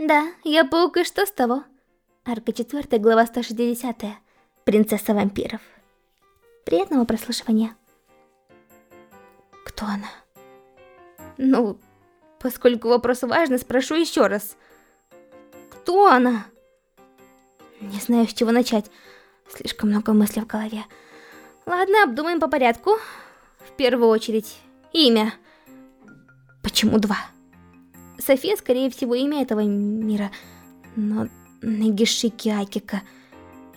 Да, я паук, и что с того? Арка 4, глава 160. Принцесса вампиров. Приятного прослушивания. Кто она? Ну, поскольку вопрос важный, спрошу еще раз. Кто она? Не знаю, с чего начать. Слишком много мыслей в голове. Ладно, обдумаем по порядку. В первую очередь, имя. Почему два? София, скорее всего, имя этого мира. Но Нагишики Акика.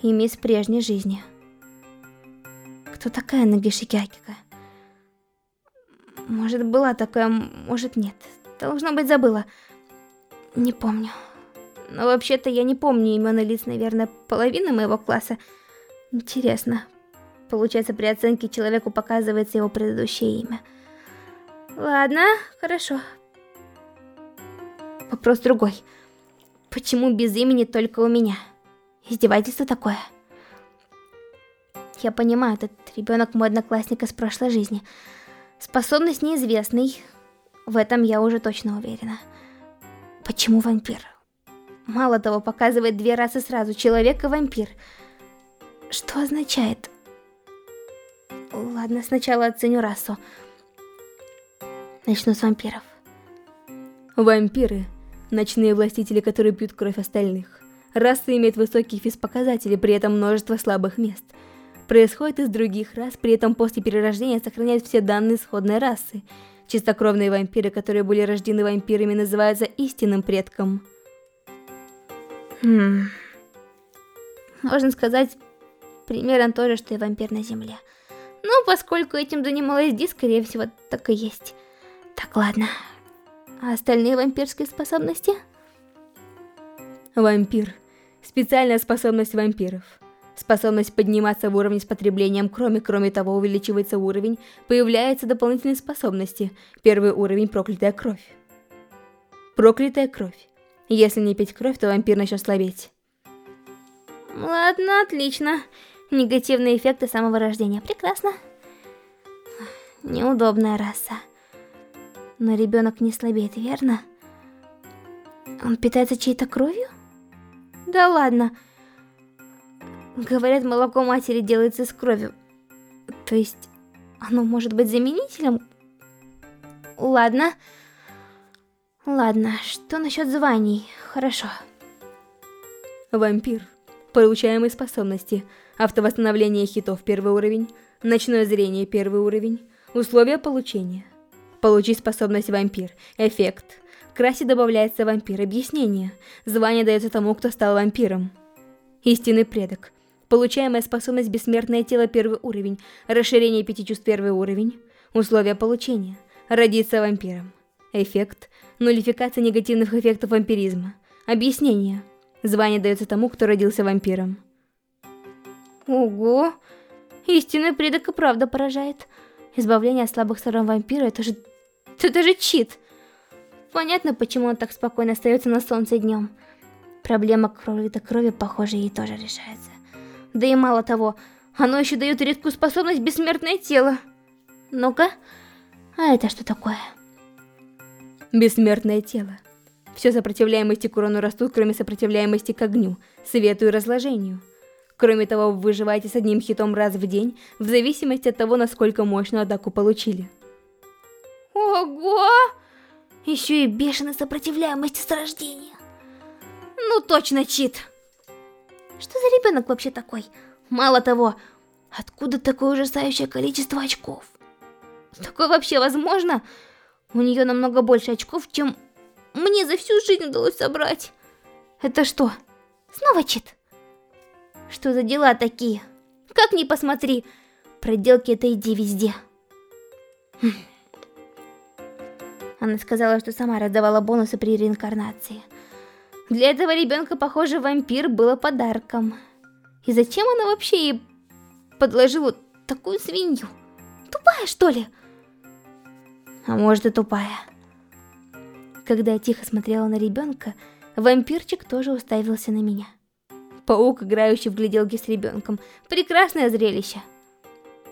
Имя из прежней жизни. Кто такая Нагишики Акика? Может, была такая, может, нет. Должно быть, забыла. Не помню. Но вообще-то я не помню имен и лиц, наверное, половины моего класса. Интересно. Получается, при оценке человеку показывается его предыдущее имя. Ладно, хорошо. Вопрос другой. Почему без имени только у меня? Издевательство такое. Я понимаю, этот ребенок мой одноклассник из прошлой жизни. Способность неизвестный. В этом я уже точно уверена. Почему вампир? Мало того, показывает две расы сразу, человек и вампир. Что означает? Ладно, сначала оценю расу. Начну с вампиров. Вампиры Ночные властители, которые пьют кровь остальных. Раса имеет высокие физпоказатели, при этом множество слабых мест. Происходит из других рас, при этом после перерождения сохраняют все данные сходной расы. Чистокровные вампиры, которые были рождены вампирами, называются истинным предком. Хм... Можно сказать, примерно то же, что и вампир на Земле. Ну, поскольку этим занималась Ди, скорее всего, так и есть. Так, ладно. А остальные вампирские способности? Вампир. Специальная способность вампиров. Способность подниматься в уровне с потреблением кроме, кроме того, увеличивается уровень, появляются дополнительные способности. Первый уровень – проклятая кровь. Проклятая кровь. Если не пить кровь, то вампир начнет слабеть. Ладно, отлично. Негативные эффекты самого рождения. Прекрасно. Неудобная раса. Но ребенок не слабеет, верно? Он питается чьей-то кровью? Да ладно. Говорят, молоко матери делается с кровью. То есть, оно может быть заменителем? Ладно. Ладно, что насчет званий? Хорошо. Вампир. Получаемые способности. Автовосстановление хитов первый уровень. Ночное зрение первый уровень. Условия получения. Получи способность вампир. Эффект. К расе добавляется вампир. Объяснение. Звание дается тому, кто стал вампиром. Истинный предок. Получаемая способность бессмертное тело первый уровень. Расширение пяти чувств первый уровень. Условия получения. Родиться вампиром. Эффект. Нулификация негативных эффектов вампиризма. Объяснение. Звание дается тому, кто родился вампиром. Ого! Истинный предок и правда поражает. Избавление от слабых сторон вампира, это же это же чит. Понятно, почему он так спокойно остается на солнце днем. Проблема крови-то крови, похоже, ей тоже решается. Да и мало того, оно еще дает редкую способность бессмертное тело. Ну-ка, а это что такое? Бессмертное тело. Все сопротивляемости к урону растут, кроме сопротивляемости к огню, свету и разложению. Кроме того, вы выживаете с одним хитом раз в день, в зависимости от того, насколько мощную атаку получили. Ого! Еще и бешеная сопротивляемость с рождения. Ну точно чит. Что за ребенок вообще такой? Мало того, откуда такое ужасающее количество очков? Такое вообще возможно? У нее намного больше очков, чем мне за всю жизнь удалось собрать. Это что, снова чит? Что за дела такие? Как ни посмотри, проделки этой иди везде. Хм. Она сказала, что сама раздавала бонусы при реинкарнации. Для этого ребенка, похоже, вампир было подарком. И зачем она вообще ей подложила такую свинью? Тупая, что ли? А может и тупая. Когда я тихо смотрела на ребенка, вампирчик тоже уставился на меня. Паук, играющий в гляделки с ребенком. Прекрасное зрелище.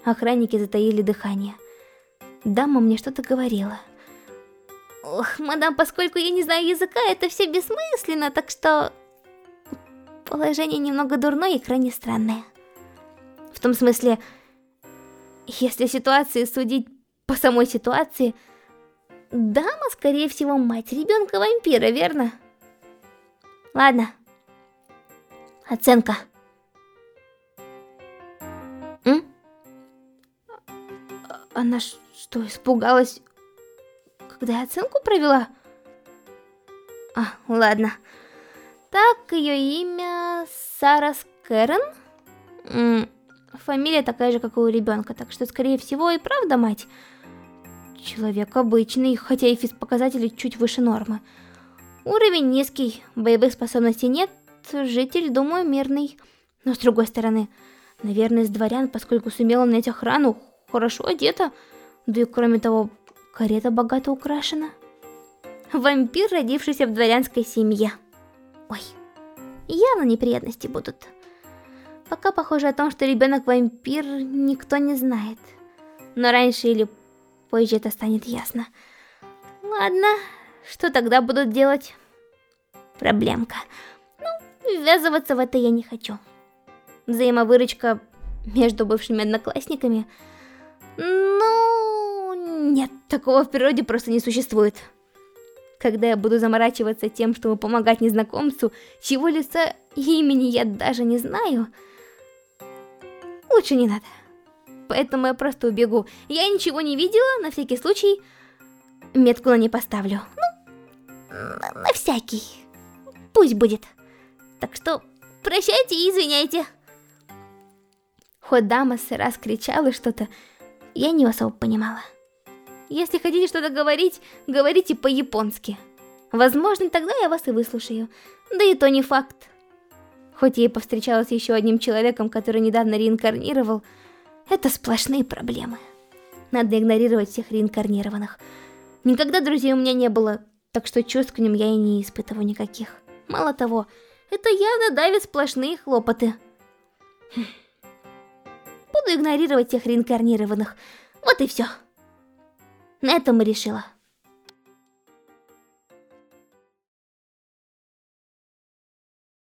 Охранники затаили дыхание. Дама мне что-то говорила. Ох, мадам, поскольку я не знаю языка, это все бессмысленно, так что... Положение немного дурное и крайне странное. В том смысле, если ситуации судить по самой ситуации, дама, скорее всего, мать ребенка-вампира, верно? Ладно. Оценка. М? Она что, испугалась, оценку провела? А, ладно. Так, ее имя Сара Скэрон? Фамилия такая же, как у ребенка, так что, скорее всего, и правда мать. Человек обычный, хотя и физпоказатели чуть выше нормы. Уровень низкий, боевых способностей нет, житель, думаю, мирный. Но с другой стороны, наверное, из дворян, поскольку сумела нанять охрану, хорошо одета, да и кроме того, карета богато украшена. Вампир, родившийся в дворянской семье. Ой, явно неприятности будут. Пока похоже о том, что ребенок вампир, никто не знает. Но раньше или позже это станет ясно. Ладно, что тогда будут делать? Проблемка. Ну, ввязываться в это я не хочу. Взаимовыручка между бывшими одноклассниками? Ну, нет, такого в природе просто не существует. Когда я буду заморачиваться тем, чтобы помогать незнакомцу, чего лица и имени я даже не знаю лучше не надо. Поэтому я просто убегу. Я ничего не видела, на всякий случай метку на не поставлю. Ну, на, всякий. Пусть будет. Так что прощайте и извиняйте. Хоть дама раз кричала что-то, я не особо понимала. Если хотите что-то говорить, говорите по-японски. Возможно, тогда я вас и выслушаю. Да и то не факт. Хоть я и повстречалась еще одним человеком, который недавно реинкарнировал, это сплошные проблемы. Надо игнорировать всех реинкарнированных. Никогда друзей у меня не было, так что чувств к ним я и не испытываю никаких. Мало того, это явно давит сплошные хлопоты. Хм. Буду игнорировать тех реинкарнированных. Вот и все. На этом и решила.